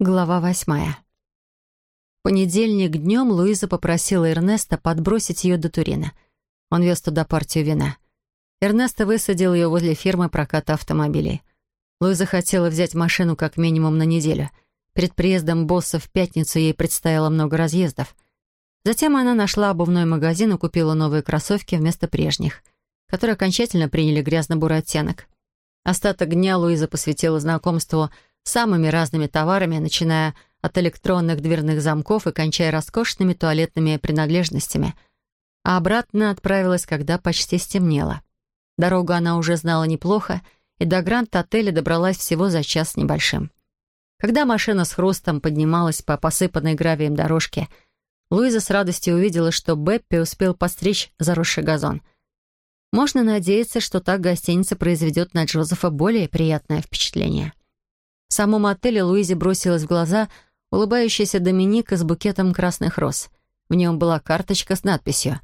Глава восьмая. В понедельник днем Луиза попросила Эрнеста подбросить ее до Турина. Он вез туда партию вина. Эрнесто высадил ее возле фирмы проката автомобилей. Луиза хотела взять машину как минимум на неделю. Перед приездом босса в пятницу ей предстояло много разъездов. Затем она нашла обувной магазин и купила новые кроссовки вместо прежних, которые окончательно приняли грязно-бурый оттенок. Остаток дня Луиза посвятила знакомству с самыми разными товарами, начиная от электронных дверных замков и кончая роскошными туалетными принадлежностями. А обратно отправилась, когда почти стемнело. Дорогу она уже знала неплохо, и до Гранд-отеля добралась всего за час небольшим. Когда машина с хрустом поднималась по посыпанной гравием дорожке, Луиза с радостью увидела, что Беппи успел постричь заросший газон. Можно надеяться, что так гостиница произведет на Джозефа более приятное впечатление. Самом отеле Луизе бросилась в глаза улыбающаяся Доминика с букетом красных роз. В нем была карточка с надписью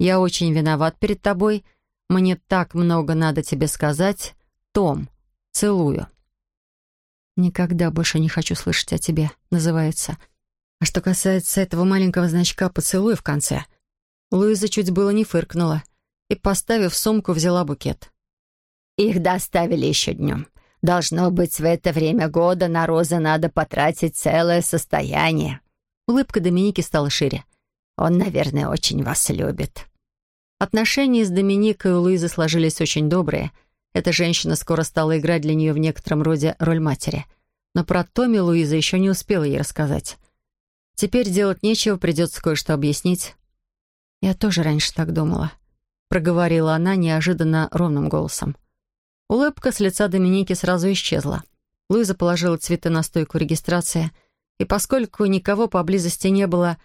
«Я очень виноват перед тобой. Мне так много надо тебе сказать. Том, целую». «Никогда больше не хочу слышать о тебе», называется. А что касается этого маленького значка «поцелуй» в конце, Луиза чуть было не фыркнула и, поставив сумку, взяла букет. «Их доставили еще днем. Должно быть, в это время года на розы надо потратить целое состояние». Улыбка Доминики стала шире. «Он, наверное, очень вас любит». Отношения с Доминикой у Луизы сложились очень добрые. Эта женщина скоро стала играть для нее в некотором роде роль матери. Но про Томми Луиза еще не успела ей рассказать. Теперь делать нечего, придется кое-что объяснить. «Я тоже раньше так думала», — проговорила она неожиданно ровным голосом. Улыбка с лица Доминики сразу исчезла. Луиза положила цветы на стойку регистрации, и поскольку никого поблизости не было,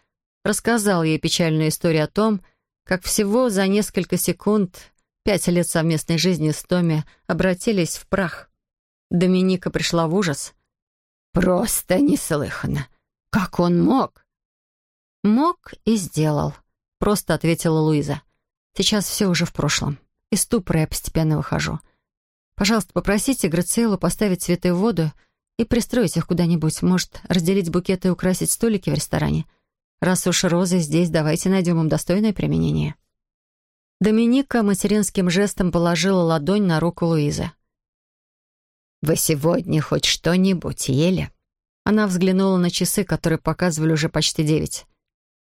рассказал ей печальную историю о том, как всего за несколько секунд пять лет совместной жизни с Томми обратились в прах. Доминика пришла в ужас. «Просто неслыханно! Как он мог?» «Мог и сделал», — просто ответила Луиза. «Сейчас все уже в прошлом. Из ступора я постепенно выхожу. Пожалуйста, попросите Грациэлу поставить цветы в воду и пристроить их куда-нибудь. Может, разделить букеты и украсить столики в ресторане. Раз уж розы здесь, давайте найдем им достойное применение». Доминика материнским жестом положила ладонь на руку Луизы. «Вы сегодня хоть что-нибудь ели?» Она взглянула на часы, которые показывали уже почти девять.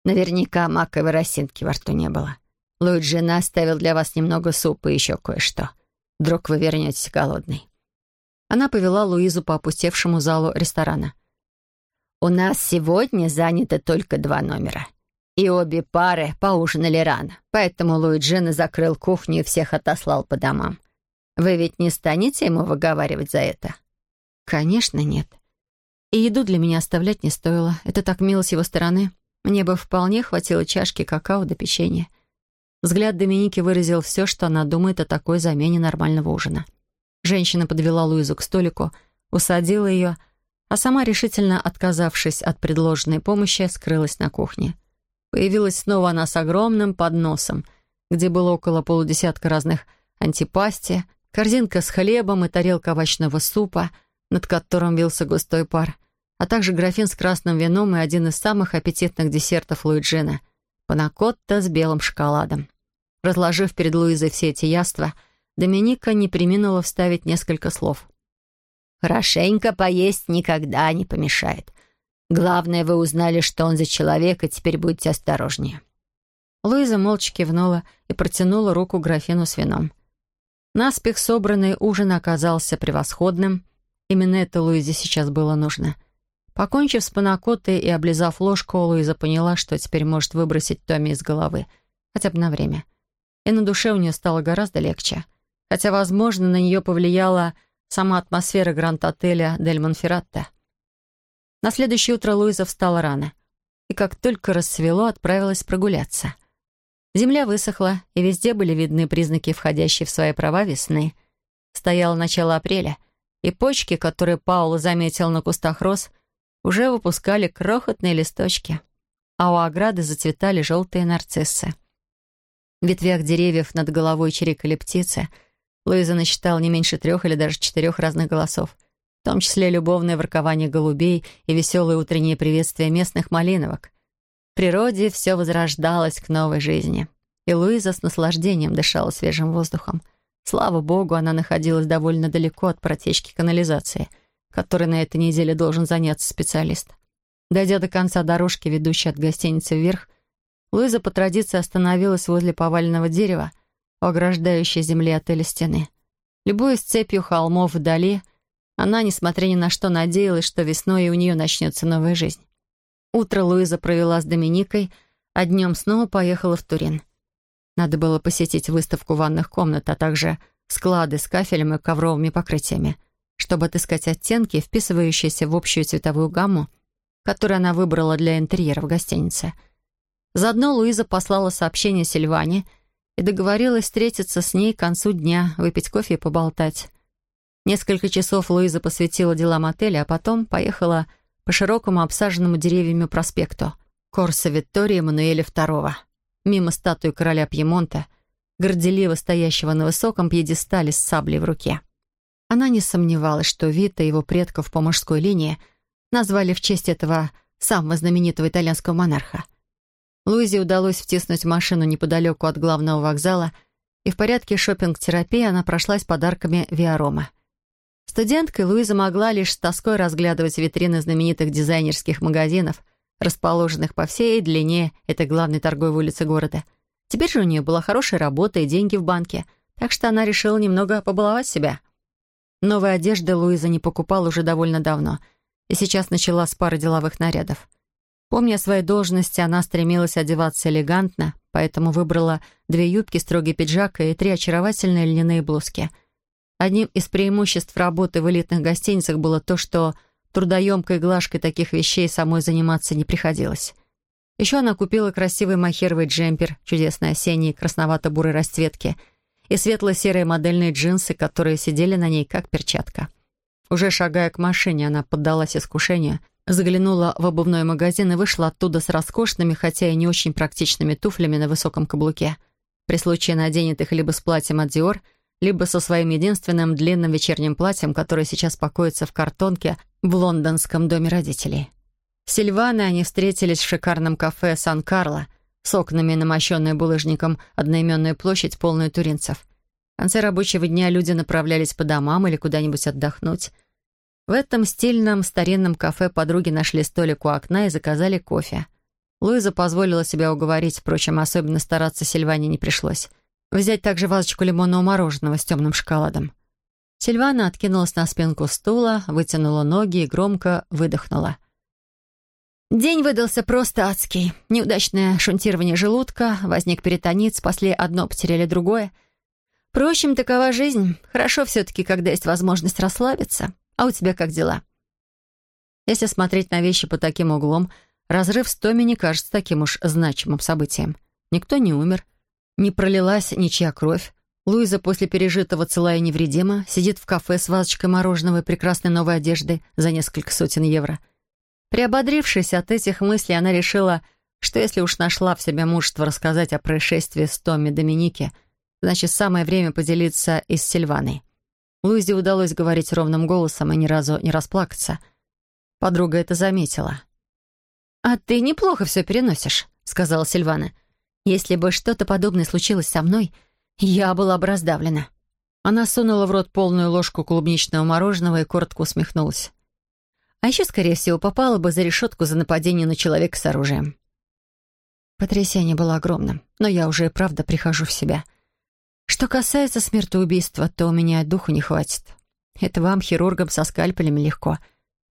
«Наверняка маковой росинки во рту не было. Луиджина оставил для вас немного супа и еще кое-что. Вдруг вы вернетесь голодный». Она повела Луизу по опустевшему залу ресторана. «У нас сегодня заняты только два номера. И обе пары поужинали рано, поэтому Луиджина закрыл кухню и всех отослал по домам. Вы ведь не станете ему выговаривать за это?» «Конечно, нет. И еду для меня оставлять не стоило. Это так мило с его стороны. Мне бы вполне хватило чашки какао до печенья. Взгляд Доминики выразил все, что она думает о такой замене нормального ужина. Женщина подвела Луизу к столику, усадила ее, а сама, решительно отказавшись от предложенной помощи, скрылась на кухне. Появилась снова она с огромным подносом, где было около полудесятка разных антипасти, корзинка с хлебом и тарелка овощного супа, над которым вился густой пар, а также графин с красным вином и один из самых аппетитных десертов Луиджина — панакотта с белым шоколадом. Разложив перед Луизой все эти яства, Доминика не приминула вставить несколько слов. «Хорошенько поесть никогда не помешает. Главное, вы узнали, что он за человек, и теперь будьте осторожнее». Луиза молча кивнула и протянула руку графину с вином. Наспех собранный ужин оказался превосходным. Именно это Луизе сейчас было нужно. Покончив с панакотой и облизав ложку, Луиза поняла, что теперь может выбросить Томми из головы, хотя бы на время и на душе у нее стало гораздо легче. Хотя, возможно, на нее повлияла сама атмосфера гранд-отеля «Дель Монферратте». На следующее утро Луиза встала рано и, как только рассвело, отправилась прогуляться. Земля высохла, и везде были видны признаки входящей в свои права весны. Стояло начало апреля, и почки, которые Паула заметил на кустах роз, уже выпускали крохотные листочки, а у ограды зацветали желтые нарциссы. В ветвях деревьев над головой чирикали птицы. Луиза насчитала не меньше трех или даже четырех разных голосов. в том числе любовное воркование голубей и веселые утренние приветствия местных малиновок. В природе все возрождалось к новой жизни, и Луиза с наслаждением дышала свежим воздухом. Слава богу, она находилась довольно далеко от протечки канализации, которой на этой неделе должен заняться специалист. Дойдя до конца дорожки, ведущей от гостиницы вверх, Луиза по традиции остановилась возле поваленного дерева, ограждающей земли отеля стены. Любуясь цепью холмов вдали, она, несмотря ни на что, надеялась, что весной и у нее начнется новая жизнь. Утро Луиза провела с Доминикой, а днем снова поехала в Турин. Надо было посетить выставку ванных комнат, а также склады с кафелем и ковровыми покрытиями, чтобы отыскать оттенки, вписывающиеся в общую цветовую гамму, которую она выбрала для интерьера в гостинице. Заодно Луиза послала сообщение Сильване и договорилась встретиться с ней к концу дня, выпить кофе и поболтать. Несколько часов Луиза посвятила делам отеля, а потом поехала по широкому обсаженному деревьями проспекту Корса Виктории Мануэля II, мимо статуи короля Пьемонта, горделиво стоящего на высоком пьедестале с саблей в руке. Она не сомневалась, что Вита его предков по мужской линии назвали в честь этого самого знаменитого итальянского монарха. Луизе удалось втиснуть машину неподалеку от главного вокзала, и в порядке шопинг-терапии она прошлась подарками Виарома — Студенткой Луиза могла лишь с тоской разглядывать витрины знаменитых дизайнерских магазинов, расположенных по всей длине этой главной торговой улицы города. Теперь же у нее была хорошая работа и деньги в банке, так что она решила немного побаловать себя. Новой одежды Луиза не покупала уже довольно давно, и сейчас начала с пары деловых нарядов. Помня о своей должности, она стремилась одеваться элегантно, поэтому выбрала две юбки, строгий пиджак и три очаровательные льняные блузки — Одним из преимуществ работы в элитных гостиницах было то, что трудоемкой глажкой таких вещей самой заниматься не приходилось. Еще она купила красивый махеровый джемпер, чудесной осенней красновато-бурой расцветки и светло-серые модельные джинсы, которые сидели на ней как перчатка. Уже шагая к машине, она поддалась искушению, заглянула в обувной магазин и вышла оттуда с роскошными, хотя и не очень практичными туфлями на высоком каблуке. При случае наденет их либо с платьем от Dior — либо со своим единственным длинным вечерним платьем, которое сейчас покоится в картонке в лондонском доме родителей. С Сильваной они встретились в шикарном кафе «Сан-Карло» с окнами, намощенной булыжником одноименную площадь, полную туринцев. В конце рабочего дня люди направлялись по домам или куда-нибудь отдохнуть. В этом стильном старинном кафе подруги нашли столик у окна и заказали кофе. Луиза позволила себя уговорить, впрочем, особенно стараться Сильване не пришлось. Взять также вазочку лимонного мороженого с темным шоколадом. Сильвана откинулась на спинку стула, вытянула ноги и громко выдохнула. День выдался просто адский. Неудачное шунтирование желудка, возник перитонит, спасли одно, потеряли другое. Впрочем, такова жизнь. Хорошо все-таки, когда есть возможность расслабиться. А у тебя как дела? Если смотреть на вещи по таким углом, разрыв с Томми не кажется таким уж значимым событием. Никто не умер, не пролилась ничья кровь. Луиза после пережитого целая невредима, сидит в кафе с вазочкой мороженого и прекрасной новой одежды за несколько сотен евро. Приободрившись от этих мыслей, она решила, что если уж нашла в себе мужество рассказать о происшествии с Томми Доминики, значит, самое время поделиться и с Сильваной. Луизе удалось говорить ровным голосом и ни разу не расплакаться. Подруга это заметила. «А ты неплохо все переносишь», — сказала Сильвана. Если бы что-то подобное случилось со мной, я была бы раздавлена». Она сунула в рот полную ложку клубничного мороженого и коротко усмехнулась. А еще, скорее всего, попала бы за решетку за нападение на человека с оружием. Потрясение было огромным, но я уже и правда прихожу в себя. Что касается смертоубийства, то у меня духу не хватит. Это вам, хирургам со скальпелями, легко.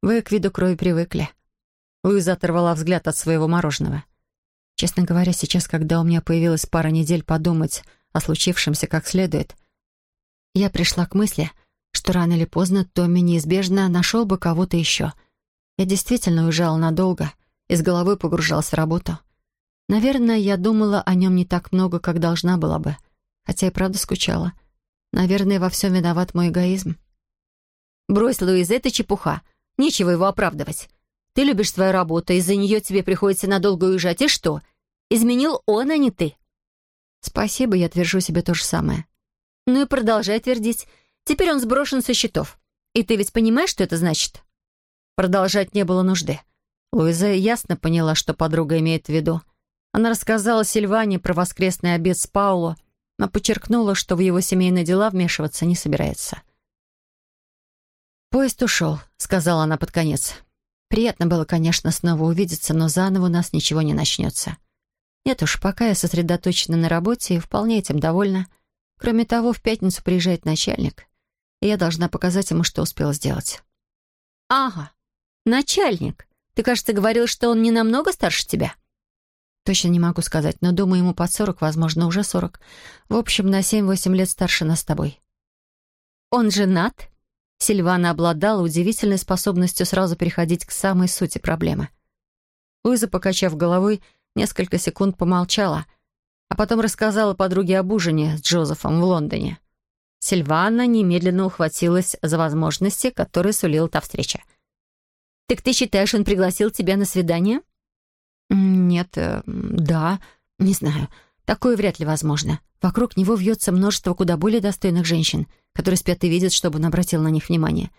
Вы к виду крови привыкли. Луиза оторвала взгляд от своего мороженого. Честно говоря, сейчас, когда у меня появилась пара недель подумать о случившемся как следует, я пришла к мысли, что рано или поздно Томми неизбежно нашел бы кого-то еще. Я действительно уезжала надолго и с головой погружалась в работу. Наверное, я думала о нем не так много, как должна была бы, хотя и правда скучала. Наверное, во всем виноват мой эгоизм. «Брось, Луиза, это чепуха. Нечего его оправдывать. Ты любишь свою работу, из-за нее тебе приходится надолго уезжать, и что? Изменил он, а не ты. Спасибо, я твержу себе то же самое. Ну и продолжай твердить. Теперь он сброшен со счетов. И ты ведь понимаешь, что это значит?» Продолжать не было нужды. Луиза ясно поняла, что подруга имеет в виду. Она рассказала Сильване про воскресный обед с Пауло, но подчеркнула, что в его семейные дела вмешиваться не собирается. «Поезд ушел», — сказала она под конец. «Приятно было, конечно, снова увидеться, но заново у нас ничего не начнется. Нет уж, пока я сосредоточена на работе и вполне этим довольна. Кроме того, в пятницу приезжает начальник, и я должна показать ему, что успела сделать». «Ага, начальник. Ты, кажется, говорил, что он не намного старше тебя?» Точно не могу сказать, но думаю, ему под сорок, возможно, уже сорок. В общем, на семь-восемь лет старше нас с тобой. Он женат? Сильвана обладала удивительной способностью сразу переходить к самой сути проблемы. Луиза, покачав головой, несколько секунд помолчала, а потом рассказала подруге об ужине с Джозефом в Лондоне. Сильвана немедленно ухватилась за возможности, которые сулила та встреча. «Так ты считаешь, он пригласил тебя на свидание?» «Нет, э, да, не знаю. Такое вряд ли возможно. Вокруг него вьется множество куда более достойных женщин, которые спят и видят, чтобы он обратил на них внимание.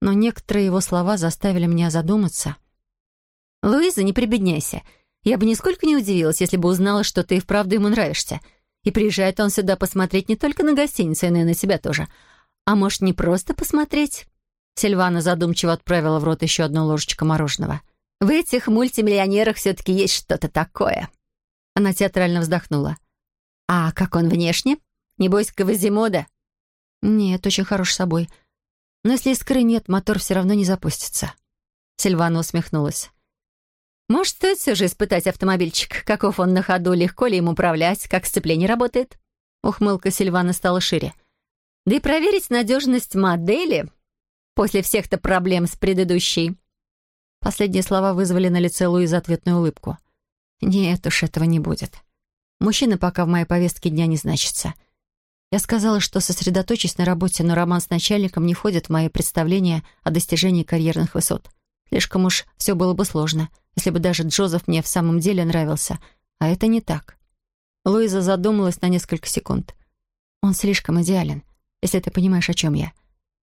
Но некоторые его слова заставили меня задуматься. «Луиза, не прибедняйся. Я бы нисколько не удивилась, если бы узнала, что ты и вправду ему нравишься. И приезжает он сюда посмотреть не только на гостиницу, но и на себя тоже. А может, не просто посмотреть?» Сильвана задумчиво отправила в рот еще одну ложечку мороженого. В этих мультимиллионерах все-таки есть что-то такое. Она театрально вздохнула. А как он внешне? Небось, Кавазимода? Нет, очень хорош собой. Но если искры нет, мотор все равно не запустится. Сильвана усмехнулась. Может, стоит все же испытать автомобильчик? Каков он на ходу, легко ли им управлять, как сцепление работает? Ухмылка Сильваны стала шире. Да и проверить надежность модели после всех-то проблем с предыдущей. Последние слова вызвали на лице Луизы ответную улыбку. «Нет уж, этого не будет. Мужчина пока в моей повестке дня не значится. Я сказала, что сосредоточусь на работе, но роман с начальником не входит в мои представления о достижении карьерных высот. Слишком уж все было бы сложно, если бы даже Джозеф мне в самом деле нравился. А это не так». Луиза задумалась на несколько секунд. «Он слишком идеален, если ты понимаешь, о чем я.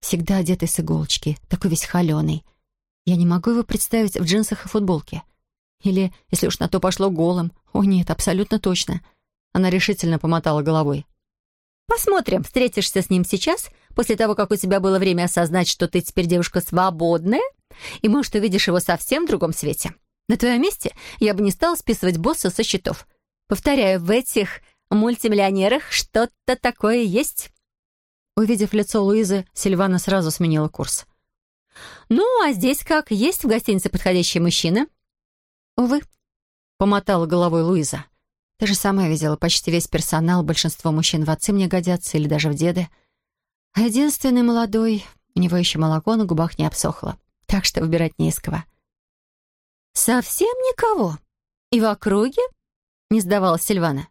Всегда одетый с иголочки, такой весь холеный. Я не могу его представить в джинсах и футболке. Или, если уж на то пошло, голым. О нет, абсолютно точно. Она решительно помотала головой. «Посмотрим, встретишься с ним сейчас, после того, как у тебя было время осознать, что ты теперь девушка свободная, и, может, увидишь его совсем в другом свете. На твоем месте я бы не стала списывать босса со счетов. Повторяю, в этих мультимиллионерах что-то такое есть». Увидев лицо Луизы, Сильвана сразу сменила курс. «Ну, а здесь как? Есть в гостинице подходящие мужчины?» «Увы», — помотала головой Луиза. «Ты же сама видела, почти весь персонал, большинство мужчин в отцы мне годятся или даже в деды. А единственный молодой, у него еще молоко на губах не обсохло, так что выбирать не из кого». «Совсем никого? И в округе?» — не сдавалась Сильвана.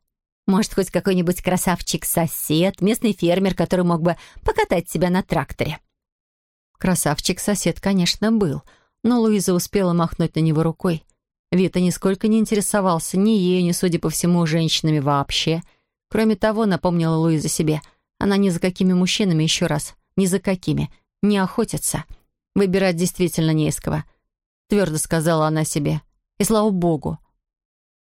«Может, хоть какой-нибудь красавчик-сосед, местный фермер, который мог бы покатать тебя на тракторе?» Красавчик-сосед, конечно, был, но Луиза успела махнуть на него рукой. Вита нисколько не интересовался ни ею, ни, судя по всему, женщинами вообще. Кроме того, напомнила Луиза себе, она ни за какими мужчинами, еще раз, ни за какими, не охотится. Выбирать действительно не из кого. Твердо сказала она себе. И слава богу.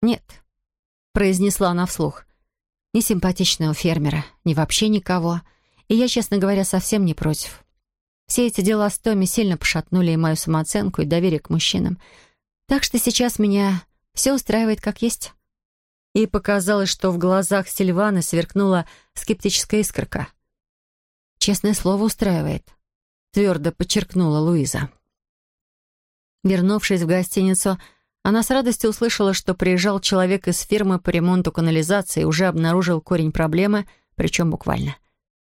«Нет», — произнесла она вслух, — «ни симпатичного фермера, ни вообще никого. И я, честно говоря, совсем не против. Все эти дела с Томми сильно пошатнули и мою самооценку, и доверие к мужчинам. Так что сейчас меня все устраивает как есть. И показалось, что в глазах Сильваны сверкнула скептическая искорка. «Честное слово, устраивает», — твердо подчеркнула Луиза. Вернувшись в гостиницу, она с радостью услышала, что приезжал человек из фирмы по ремонту канализации и уже обнаружил корень проблемы, причем буквально.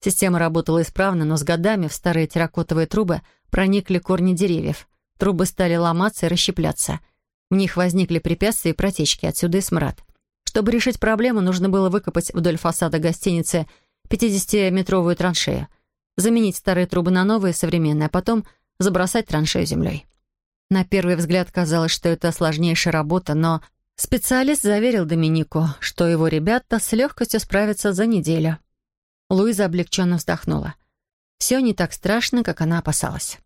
Система работала исправно, но с годами в старые терракотовые трубы проникли корни деревьев. Трубы стали ломаться и расщепляться. В них возникли препятствия и протечки, отсюда и смрад. Чтобы решить проблему, нужно было выкопать вдоль фасада гостиницы 50-метровую траншею, заменить старые трубы на новые, современные, а потом забросать траншею землей. На первый взгляд казалось, что это сложнейшая работа, но специалист заверил Доминику, что его ребята с легкостью справятся за неделю. Луиза облегченно вздохнула. Все не так страшно, как она опасалась.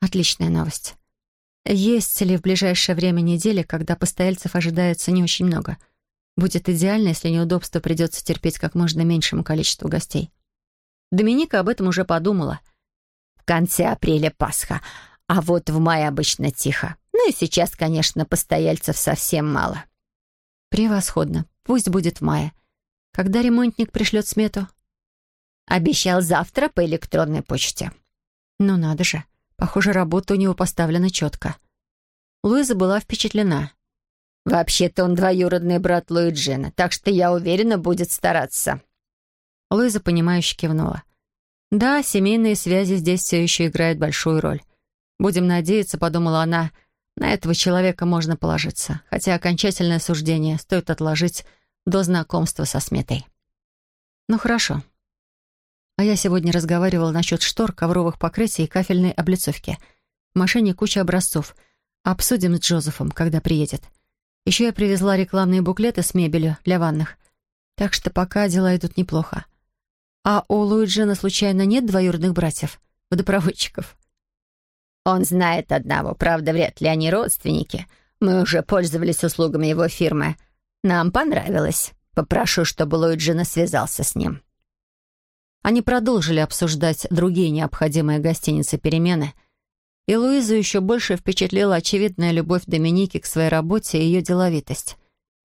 Отличная новость. Есть ли в ближайшее время недели, когда постояльцев ожидается не очень много? Будет идеально, если неудобство придется терпеть как можно меньшему количеству гостей. Доминика об этом уже подумала. В конце апреля Пасха, а вот в мае обычно тихо. Ну и сейчас, конечно, постояльцев совсем мало. Превосходно. Пусть будет в мае. Когда ремонтник пришлет смету? Обещал завтра по электронной почте. Ну надо же. Похоже, работа у него поставлена четко. Луиза была впечатлена. «Вообще-то он двоюродный брат Луиджина, так что я уверена, будет стараться». Луиза, понимающе кивнула. «Да, семейные связи здесь все еще играют большую роль. Будем надеяться, — подумала она, — на этого человека можно положиться, хотя окончательное суждение стоит отложить до знакомства со Сметой. Ну хорошо, а я сегодня разговаривала насчет штор, ковровых покрытий и кафельной облицовки. В машине куча образцов. Обсудим с Джозефом, когда приедет. Еще я привезла рекламные буклеты с мебелью для ванных. Так что пока дела идут неплохо. А у Луиджина случайно нет двоюродных братьев, водопроводчиков? Он знает одного, правда, вряд ли они родственники. Мы уже пользовались услугами его фирмы. Нам понравилось. Попрошу, чтобы Луиджина связался с ним. Они продолжили обсуждать другие необходимые гостиницы перемены, и Луизу еще больше впечатлила очевидная любовь Доминики к своей работе и ее деловитость.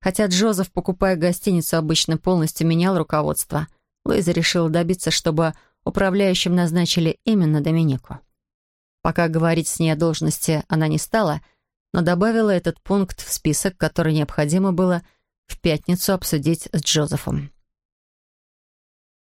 Хотя Джозеф, покупая гостиницу, обычно полностью менял руководство, Луиза решила добиться, чтобы управляющим назначили именно Доминику. Пока говорить с ней о должности она не стала, но добавила этот пункт в список, который необходимо было в пятницу обсудить с Джозефом.